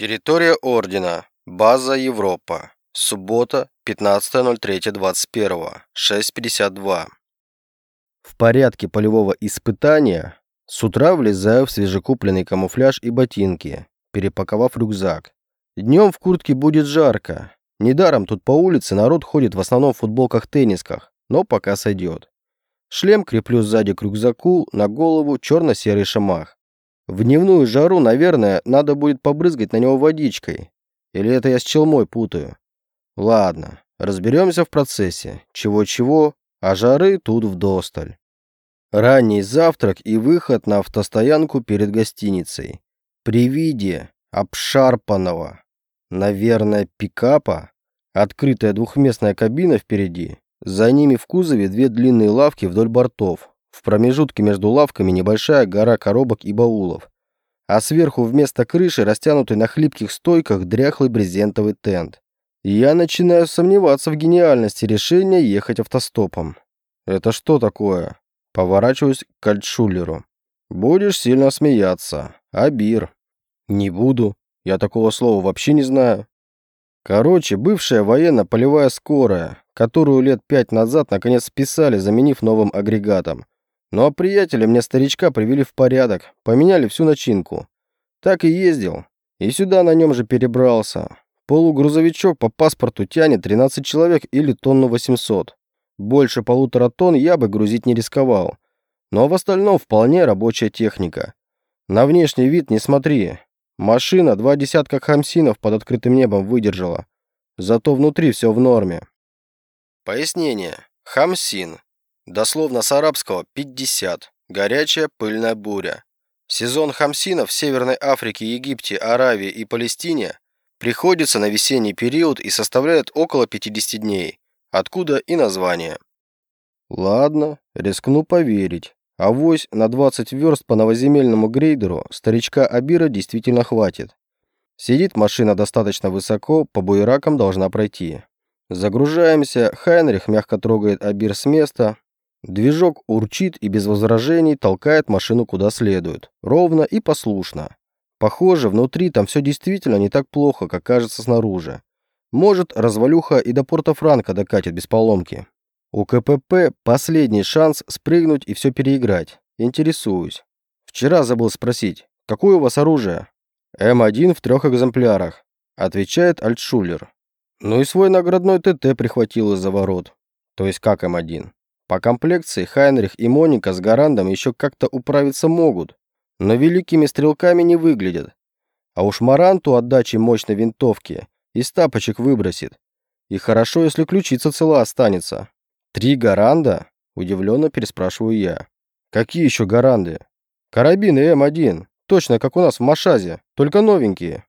Территория Ордена. База Европа. Суббота, 15.03.21. 6.52. В порядке полевого испытания с утра влезаю в свежекупленный камуфляж и ботинки, перепаковав рюкзак. Днем в куртке будет жарко. Недаром тут по улице народ ходит в основном в футболках-теннисках, но пока сойдет. Шлем креплю сзади к рюкзаку, на голову черно-серый шамах. В дневную жару, наверное, надо будет побрызгать на него водичкой. Или это я с челмой путаю? Ладно, разберемся в процессе. Чего-чего, а жары тут вдосталь. Ранний завтрак и выход на автостоянку перед гостиницей. При виде обшарпанного, наверное, пикапа, открытая двухместная кабина впереди, за ними в кузове две длинные лавки вдоль бортов, в промежутке между лавками небольшая гора коробок и баулов, а сверху вместо крыши растянутый на хлипких стойках дряхлый брезентовый тент. Я начинаю сомневаться в гениальности решения ехать автостопом. Это что такое? Поворачиваюсь к Альтшулеру. Будешь сильно смеяться. Абир. Не буду. Я такого слова вообще не знаю. Короче, бывшая военно-полевая скорая, которую лет пять назад наконец списали, заменив новым агрегатом. Ну а приятеля мне старичка привели в порядок, поменяли всю начинку. Так и ездил. И сюда на нем же перебрался. Полугрузовичок по паспорту тянет 13 человек или тонну 800. Больше полутора тонн я бы грузить не рисковал. Но в остальном вполне рабочая техника. На внешний вид не смотри. Машина два десятка хамсинов под открытым небом выдержала. Зато внутри все в норме. Пояснение. Хамсин Дословно с арабского 50. Горячая пыльная буря. Сезон хамсинов в Северной Африке, Египте, Аравии и Палестине приходится на весенний период и составляет около 50 дней. Откуда и название. Ладно, рискну поверить. Авось на 20 верст по новоземельному грейдеру старичка Абира действительно хватит. Сидит машина достаточно высоко, по буеракам должна пройти. Загружаемся, Хайнрих мягко трогает Абир с места, Движок урчит и без возражений толкает машину куда следует. Ровно и послушно. Похоже, внутри там все действительно не так плохо, как кажется снаружи. Может, развалюха и до порта Франка докатит без поломки. У КПП последний шанс спрыгнуть и все переиграть. Интересуюсь. Вчера забыл спросить, какое у вас оружие? М1 в трех экземплярах, отвечает Альтшулер. Ну и свой наградной ТТ прихватил из-за ворот. То есть как М1? По комплекции Хайнрих и Моника с Гарандом еще как-то управиться могут, но великими стрелками не выглядят. А уж Маранту отдачи мощной винтовки из тапочек выбросит. И хорошо, если ключица цела останется. Три Гаранда? Удивленно переспрашиваю я. Какие еще Гаранды? Карабины М1. Точно, как у нас в Машазе, только новенькие.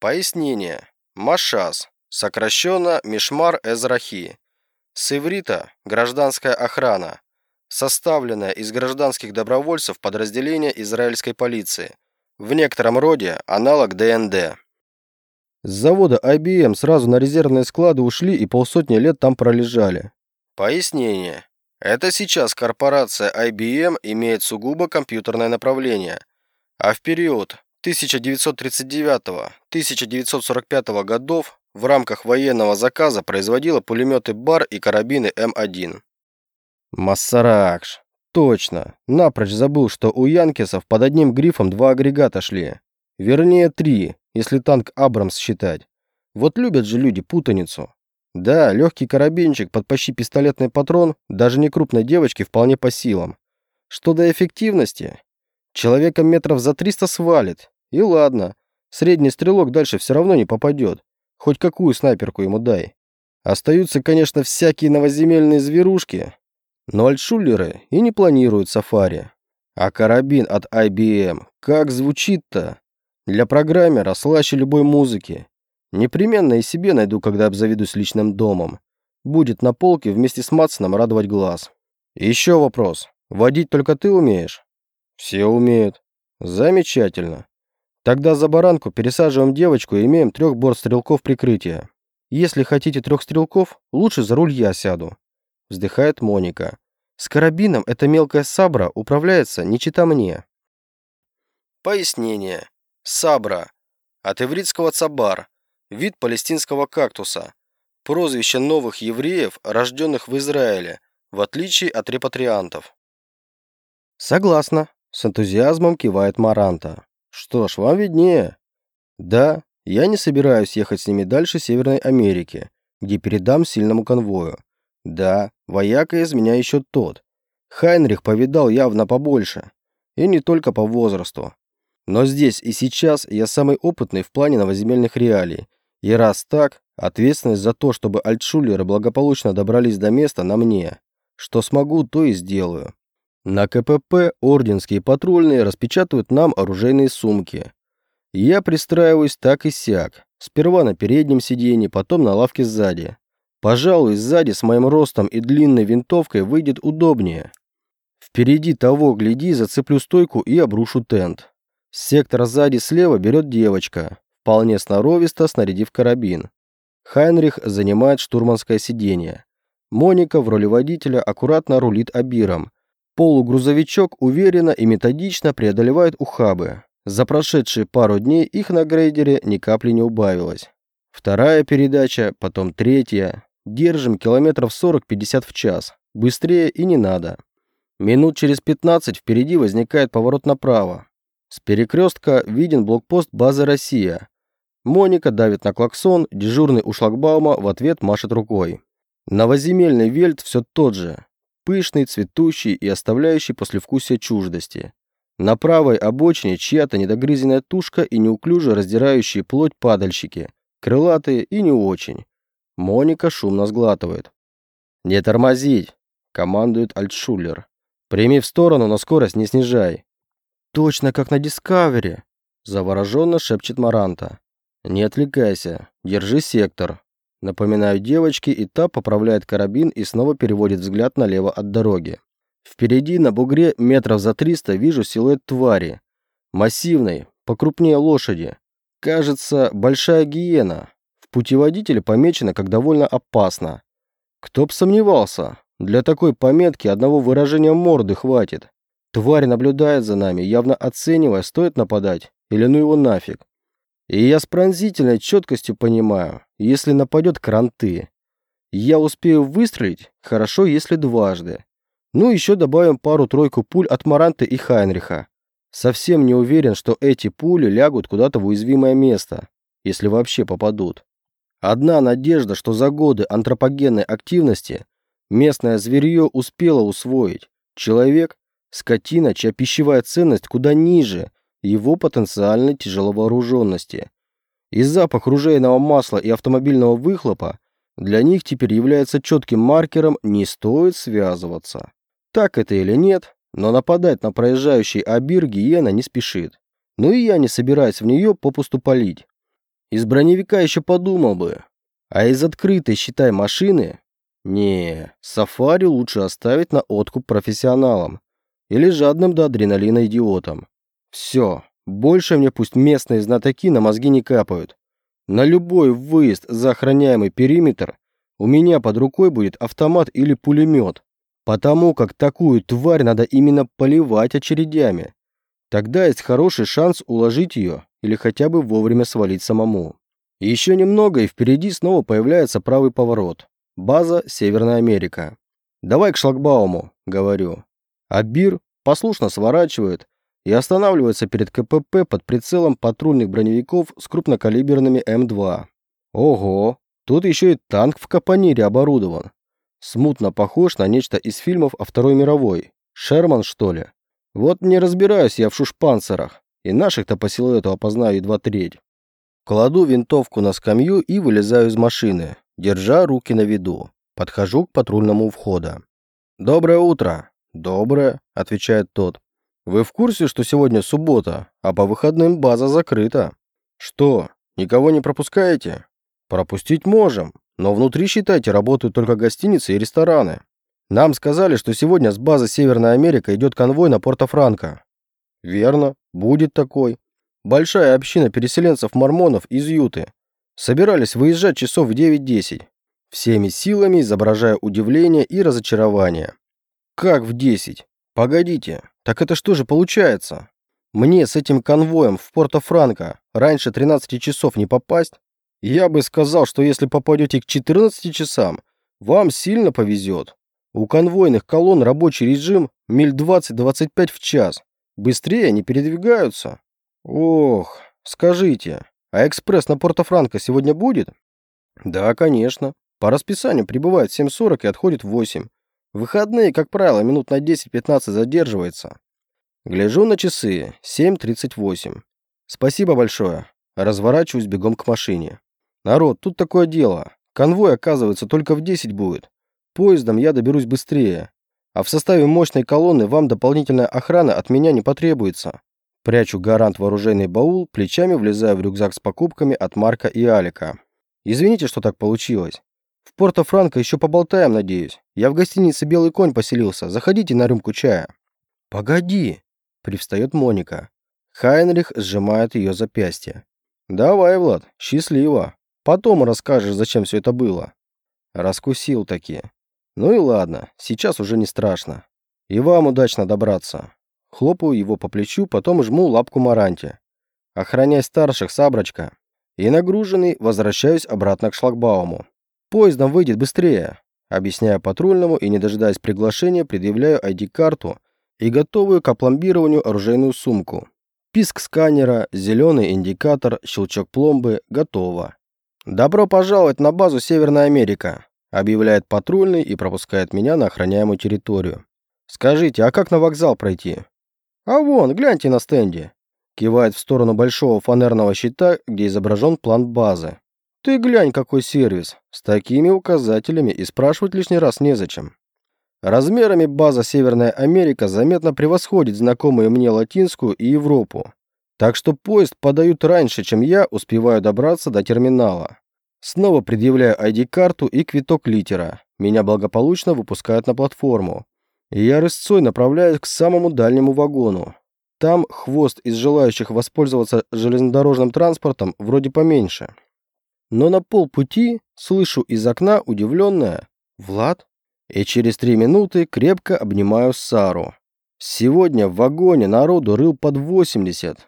Пояснение. Машаз. Сокращенно Мишмар Эзрахи. С иврита – гражданская охрана, составленная из гражданских добровольцев подразделения израильской полиции. В некотором роде аналог ДНД. С завода IBM сразу на резервные склады ушли и полсотни лет там пролежали. Пояснение. Это сейчас корпорация IBM имеет сугубо компьютерное направление, а в период 1939-1945 годов в рамках военного заказа производила пулеметы БАР и карабины М1. Массаракш. Точно. Напрочь забыл, что у Янкисов под одним грифом два агрегата шли. Вернее, три, если танк Абрамс считать. Вот любят же люди путаницу. Да, легкий карабинчик под почти пистолетный патрон даже не крупной девочке вполне по силам. Что до эффективности? Человека метров за 300 свалит. И ладно, средний стрелок дальше все равно не попадет. Хоть какую снайперку ему дай. Остаются, конечно, всякие новоземельные зверушки, но альтшулеры и не планируют сафари. А карабин от IBM, как звучит-то? Для программера слаще любой музыки. Непременно и себе найду, когда обзаведусь личным домом. Будет на полке вместе с Матсоном радовать глаз. Еще вопрос. Водить только ты умеешь? Все умеют. Замечательно. Тогда за баранку пересаживаем девочку и имеем трех бортстрелков прикрытия. Если хотите трех стрелков, лучше за руль я сяду. Вздыхает Моника. С карабином эта мелкая сабра управляется не чита мне. Пояснение. Сабра. От ивритского цабар, вид палестинского кактуса, прозвище новых евреев, рожденных в Израиле, в отличие от репатриантов. Согласна, с энтузиазмом кивает Маранта. Что ж, вам виднее. Да, я не собираюсь ехать с ними дальше Северной Америки, где передам сильному конвою. Да, вояка из меня еще тот. Хайнрих повидал явно побольше. И не только по возрасту. Но здесь и сейчас я самый опытный в плане новоземельных реалий. И раз так, ответственность за то, чтобы альтшулеры благополучно добрались до места, на мне. Что смогу, то и сделаю. На КПП орденские патрульные распечатывают нам оружейные сумки. Я пристраиваюсь так и сяк. Сперва на переднем сиденье, потом на лавке сзади. Пожалуй, сзади с моим ростом и длинной винтовкой выйдет удобнее. Впереди того, гляди, зацеплю стойку и обрушу тент. Сектор сзади слева берет девочка, вполне сноровисто снарядив карабин. Хайнрих занимает штурманское сиденье. Моника в роли водителя аккуратно рулит обиром. Полугрузовичок уверенно и методично преодолевает ухабы. За прошедшие пару дней их на грейдере ни капли не убавилось. Вторая передача, потом третья. Держим километров 40-50 в час. Быстрее и не надо. Минут через 15 впереди возникает поворот направо. С перекрестка виден блокпост базы «Россия». Моника давит на клаксон, дежурный у шлагбаума в ответ машет рукой. Новоземельный вельт все тот же. Пышный, цветущий и оставляющий послевкусие чуждости. На правой обочине чья-то недогрызенная тушка и неуклюже раздирающие плоть падальщики. Крылатые и не очень. Моника шумно сглатывает. «Не тормозить!» — командует Альтшулер. «Прими в сторону, но скорость не снижай». «Точно как на Дискавери!» — завороженно шепчет Маранта. «Не отвлекайся. Держи сектор». Напоминаю девочке, и та поправляет карабин и снова переводит взгляд налево от дороги. Впереди на бугре метров за триста вижу силуэт твари. Массивной, покрупнее лошади. Кажется, большая гиена. В путеводителе помечено как довольно опасно. Кто б сомневался, для такой пометки одного выражения морды хватит. Тварь наблюдает за нами, явно оценивая, стоит нападать или ну его нафиг. И я с пронзительной четкостью понимаю, если нападет кранты. Я успею выстрелить, хорошо, если дважды. Ну, еще добавим пару-тройку пуль от Маранты и Хайнриха. Совсем не уверен, что эти пули лягут куда-то в уязвимое место, если вообще попадут. Одна надежда, что за годы антропогенной активности местное зверье успело усвоить. Человек – скотина, чья пищевая ценность куда ниже его потенциальной тяжеловооруженности. И запах ружейного масла и автомобильного выхлопа для них теперь является четким маркером «не стоит связываться». Так это или нет, но нападать на проезжающий Абир гиена не спешит. Ну и я не собираюсь в нее попусту палить. Из броневика еще подумал бы. А из открытой, считай, машины... Не, сафари лучше оставить на откуп профессионалам. Или жадным до адреналина идиотам. Все, больше мне пусть местные знатоки на мозги не капают. На любой выезд за охраняемый периметр у меня под рукой будет автомат или пулемет, потому как такую тварь надо именно поливать очередями. Тогда есть хороший шанс уложить ее или хотя бы вовремя свалить самому. Еще немного, и впереди снова появляется правый поворот. База Северная Америка. «Давай к шлагбауму», — говорю. А Бир послушно сворачивает, и останавливается перед КПП под прицелом патрульных броневиков с крупнокалиберными М2. Ого, тут еще и танк в капонире оборудован. Смутно похож на нечто из фильмов о Второй мировой. Шерман, что ли? Вот не разбираюсь я в шушпанцерах, и наших-то по силуэту опознаю едва треть. Кладу винтовку на скамью и вылезаю из машины, держа руки на виду. Подхожу к патрульному входа. «Доброе утро!» «Доброе», — отвечает тот. Вы в курсе, что сегодня суббота, а по выходным база закрыта? Что, никого не пропускаете? Пропустить можем, но внутри, считайте, работают только гостиницы и рестораны. Нам сказали, что сегодня с базы Северная Америка идет конвой на Порто-Франко. Верно, будет такой. Большая община переселенцев-мормонов из Юты. Собирались выезжать часов в 9-10. Всеми силами изображая удивление и разочарование. Как в 10? Погодите, так это что же получается? Мне с этим конвоем в Порто-Франко раньше 13 часов не попасть? Я бы сказал, что если попадете к 14 часам, вам сильно повезет. У конвойных колонн рабочий режим миль 20-25 в час. Быстрее они передвигаются. Ох, скажите, а экспресс на Порто-Франко сегодня будет? Да, конечно. По расписанию прибывает в 7.40 и отходит в 8. В выходные, как правило, минут на 10-15 задерживается. Гляжу на часы. 7.38. Спасибо большое. Разворачиваюсь бегом к машине. Народ, тут такое дело. Конвой, оказывается, только в 10 будет. Поездом я доберусь быстрее. А в составе мощной колонны вам дополнительная охрана от меня не потребуется. Прячу гарант вооруженный баул, плечами влезаю в рюкзак с покупками от Марка и Алика. Извините, что так получилось. В Порто-Франко еще поболтаем, надеюсь. Я в гостинице «Белый конь» поселился. Заходите на рюмку чая. Погоди, привстает Моника. Хайнрих сжимает ее запястье. Давай, Влад, счастливо. Потом расскажешь, зачем все это было. Раскусил таки. Ну и ладно, сейчас уже не страшно. И вам удачно добраться. Хлопаю его по плечу, потом жму лапку Маранте. Охраняй старших, Саброчка. И нагруженный возвращаюсь обратно к шлагбауму. Поездом выйдет быстрее. Объясняю патрульному и, не дожидаясь приглашения, предъявляю ID-карту и готовую к опломбированию оружейную сумку. Писк сканера, зеленый индикатор, щелчок пломбы, готово. «Добро пожаловать на базу Северная Америка», объявляет патрульный и пропускает меня на охраняемую территорию. «Скажите, а как на вокзал пройти?» «А вон, гляньте на стенде», кивает в сторону большого фанерного щита, где изображен план базы. «Ты глянь, какой сервис. С такими указателями и спрашивать лишний раз незачем». Размерами база Северная Америка заметно превосходит знакомые мне Латинскую и Европу. Так что поезд подают раньше, чем я успеваю добраться до терминала. Снова предъявляю ID-карту и квиток литера. Меня благополучно выпускают на платформу. И я рысцой направляюсь к самому дальнему вагону. Там хвост из желающих воспользоваться железнодорожным транспортом вроде поменьше. Но на полпути слышу из окна удивленное «Влад?». И через три минуты крепко обнимаю Сару. Сегодня в вагоне народу рыл под 80.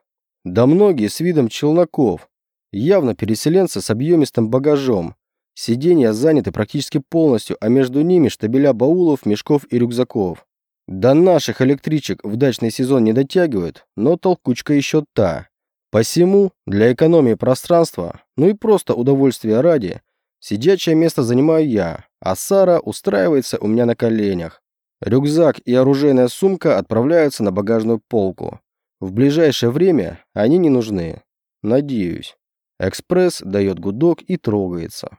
Да многие с видом челноков. Явно переселенцы с объемистым багажом. Сиденья заняты практически полностью, а между ними штабеля баулов, мешков и рюкзаков. До наших электричек в дачный сезон не дотягивают, но толкучка еще та. Посему, для экономии пространства, ну и просто удовольствия ради, сидячее место занимаю я, а Сара устраивается у меня на коленях. Рюкзак и оружейная сумка отправляются на багажную полку. В ближайшее время они не нужны. Надеюсь. Экспресс дает гудок и трогается.